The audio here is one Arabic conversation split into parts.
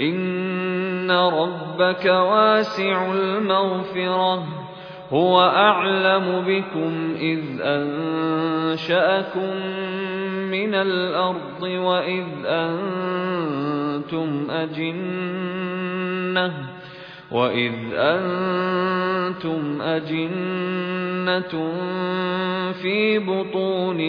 إن ربك واسع المغفرة هو أعلم بكم إذ أنشأكم من الأرض وإذ أنتم أجنة وإذ أنتم أجنة في بطون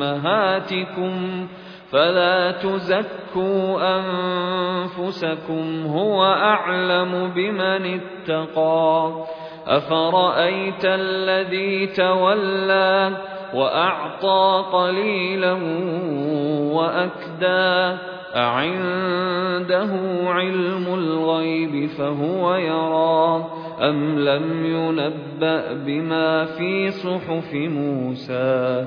أمهاتكم فلا تزكوا أنفسكم هو أعلم بمن اتقى. أفرأيت الذي تولى وأعطى قليلا وأكدى؟ أعنده علم الغيب فهو يرى؟ أم لم ينبأ بما في صحف موسى؟